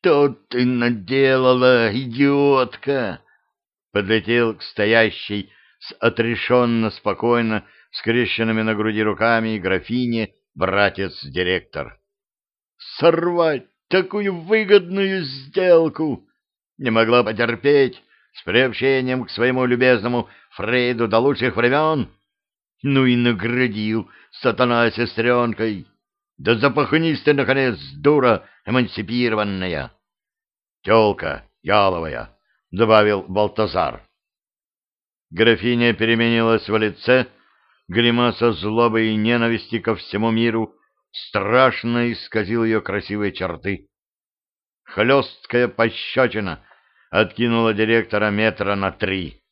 что ты наделала, идиотка? Подлетел к стоящей с отрешенно спокойно скрещенными на груди руками графине братец-директор. Сорвать такую выгодную сделку! Не могла потерпеть с приобщением к своему любезному Фрейду до лучших времен? Ну и наградил сатана сестренкой. Да запахнись ты, наконец, дура эмансипированная. Телка яловая, — добавил Балтазар. Графиня переменилась в лице, гримаса злобы и ненависти ко всему миру страшно исказил ее красивые черты. Хлесткая пощечина откинула директора метра на три.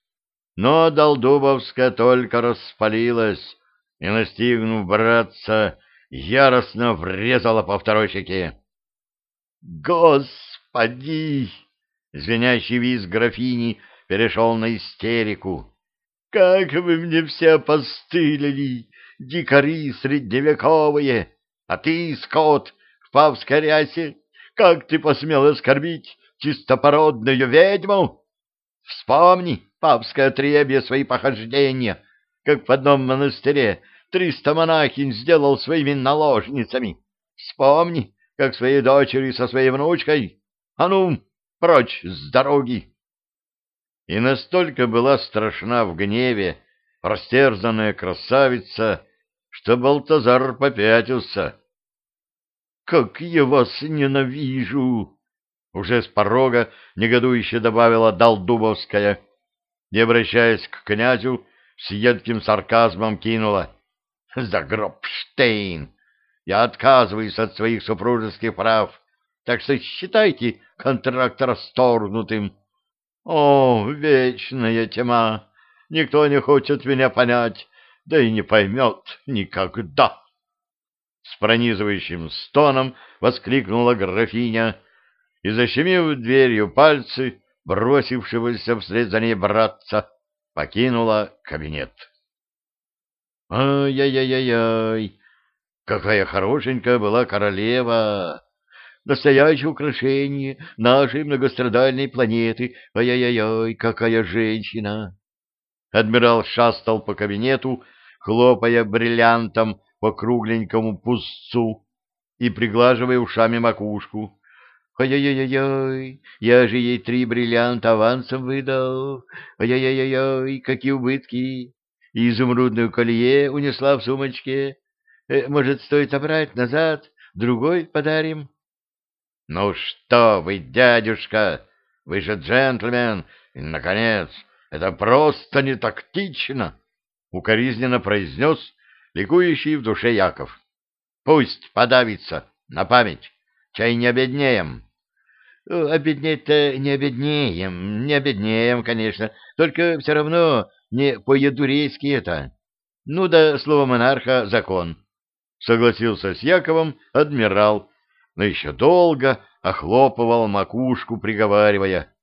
Но Долдубовская только распалилась и, настигнув братца, яростно врезала по второй щеке. «Господи!» — звенящий визг графини перешел на истерику. «Как вы мне все постылили, дикари средневековые! А ты, скот, в павской рясе, как ты посмел оскорбить чистопородную ведьму? Вспомни, папское отребье, свои похождения, как в одном монастыре триста монахинь сделал своими наложницами. Вспомни, как своей дочери со своей внучкой. А ну, прочь с дороги! И настолько была страшна в гневе растерзанная красавица, что Балтазар попятился. — Как я вас ненавижу! — уже с порога негодующе добавила Долдубовская, не обращаясь к князю, с едким сарказмом кинула. — За гроб Штейн! Я отказываюсь от своих супружеских прав, так что считайте контракт расторгнутым. О, вечная тьма! Никто не хочет меня понять, да и не поймет никогда. С пронизывающим стоном воскликнула графиня и, защемив дверью пальцы, бросившегося вслед за ней братца, покинула кабинет. «Ай-яй-яй-яй! Какая хорошенькая была королева! Настоящее украшение нашей многострадальной планеты! Ай-яй-яй, какая женщина!» Адмирал шастал по кабинету, хлопая бриллиантом по кругленькому пустцу и приглаживая ушами макушку. «Ой-ой-ой-ой, я же ей три бриллианта авансом выдал. Ой-ой-ой-ой, какие убытки! Изумрудную колье унесла в сумочке. Э, может, стоит забрать назад, другой подарим?» «Ну что вы, дядюшка, вы же джентльмен, и, наконец, это просто не тактично!» — укоризненно произнес ликующий в душе Яков. «Пусть подавится на память, чай не обеднеем». «Обеднеть-то не обеднеем, не обеднеем, конечно, только все равно не по-ядурейски это. Ну да, слово монарха — закон». Согласился с Яковом адмирал, но еще долго охлопывал макушку, приговаривая.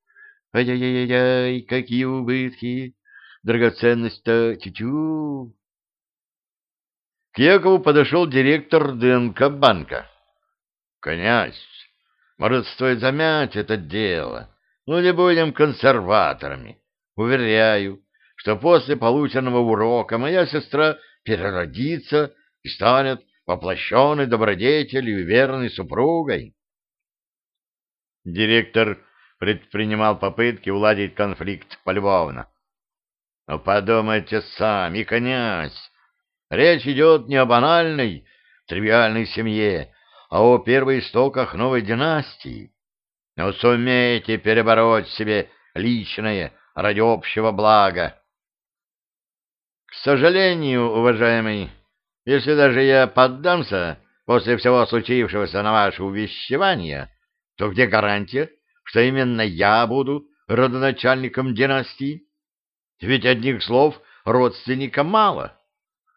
Ай-яй-яй-яй, какие убытки! Драгоценность-то тю-тю! К Якову подошел директор ДНК банка. «Князь, может, стоит замять это дело? Ну, не будем консерваторами. Уверяю, что после полученного урока моя сестра переродится и станет воплощенной добродетелью и верной супругой». Директор предпринимал попытки уладить конфликт полюбовно. Но подумайте сами, князь, речь идет не о банальной, тривиальной семье, а о первоистоках новой династии. Но сумейте перебороть себе личное ради общего блага. К сожалению, уважаемый, если даже я поддамся после всего случившегося на ваше увещевание, то где гарантия, что именно я буду родоначальником династии? Ведь одних слов родственника мало.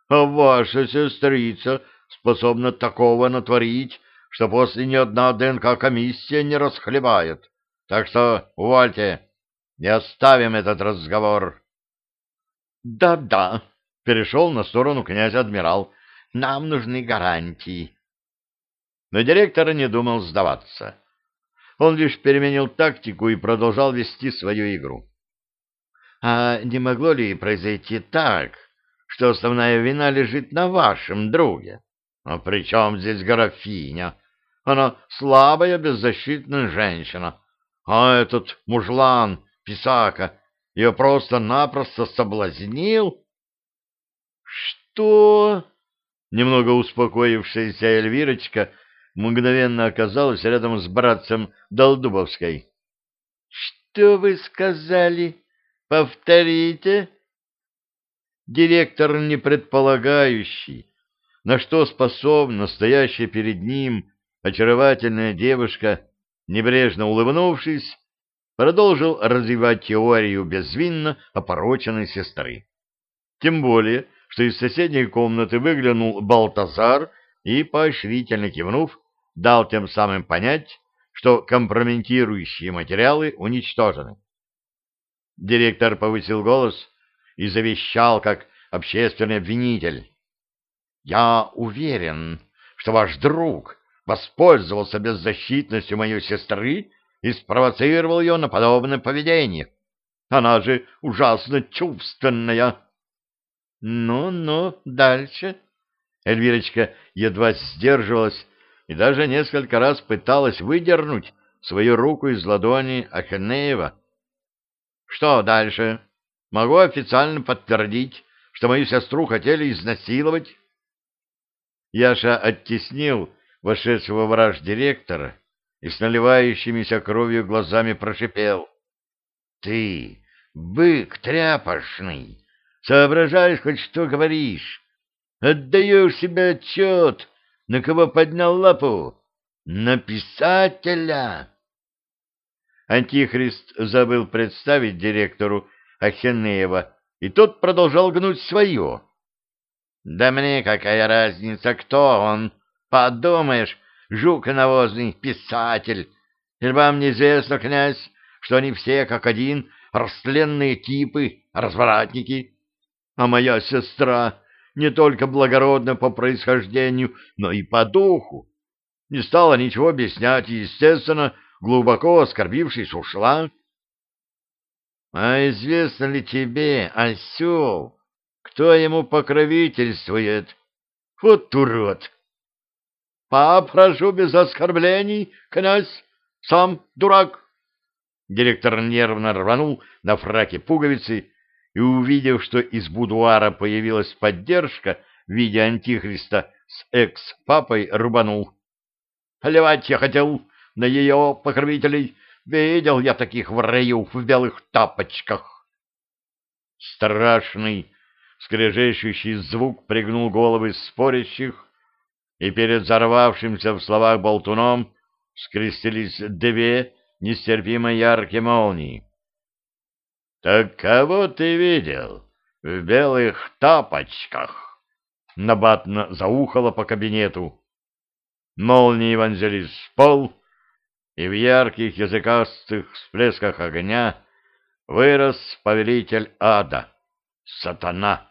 А ваша сестрица способна такого натворить, что после ни одна ДНК-комиссия не расхлебает. Так что увольте, не оставим этот разговор. Да-да, перешел на сторону князь-адмирал, нам нужны гарантии. Но директор не думал сдаваться. он лишь переменил тактику и продолжал вести свою игру. А не могло ли произойти так, что основная вина лежит на вашем друге? А при чем здесь графиня? Она слабая, беззащитная женщина. А этот мужлан, писака, ее просто-напросто соблазнил? Что? Немного успокоившаяся Эльвирочка мгновенно оказалась рядом с братцем Долдубовской. — Что вы сказали? Повторите. Директор, не предполагающий, на что способна стоящая перед ним очаровательная девушка, небрежно улыбнувшись, продолжил развивать теорию безвинно опороченной сестры. Тем более, что из соседней комнаты выглянул Балтазар и, поощрительно кивнув, дал тем самым понять, что компрометирующие материалы уничтожены. Директор повысил голос и завещал, как общественный обвинитель. «Я уверен, что ваш друг воспользовался беззащитностью моей сестры и спровоцировал ее на подобное поведение. Она же ужасно чувственная». «Ну-ну, дальше». Эльвирочка едва сдерживалась и даже несколько раз пыталась выдернуть свою руку из ладони Ахенеева. Что дальше? Могу официально подтвердить, что мою сестру хотели изнасиловать. Яша оттеснил вошедшего враж директора и с наливающимися кровью глазами прошипел. — Ты, бык тряпошный, соображаешь хоть что говоришь? Отдаешь себе отчет, на кого поднял лапу? На писателя! Антихрист забыл представить директору Ахенеева, и тот продолжал гнуть свое. «Да мне какая разница, кто он? Подумаешь, жук навозный, писатель. Или вам неизвестно, князь, что они все как один растленные типы, развратники? А моя сестра не только благородна по происхождению, но и по духу. Не стала ничего объяснять и, естественно, глубоко оскорбившись, ушла. — А известно ли тебе, осел, кто ему покровительствует? Вот урод! — Пап, прошу без оскорблений, князь, сам дурак! Директор нервно рванул на фраке пуговицы и, увидев, что из будуара появилась поддержка в виде антихриста с экс-папой, рубанул. — Плевать я хотел! на ее покровителей. Видел я таких в раю в белых тапочках. Страшный, скрежещущий звук пригнул головы спорящих, и перед взорвавшимся в словах болтуном скрестились две нестерпимо яркие молнии. — Так кого ты видел в белых тапочках? — набатно заухало по кабинету. Молнии вонзились в пол, и в ярких языкастых всплесках огня вырос повелитель ада, сатана.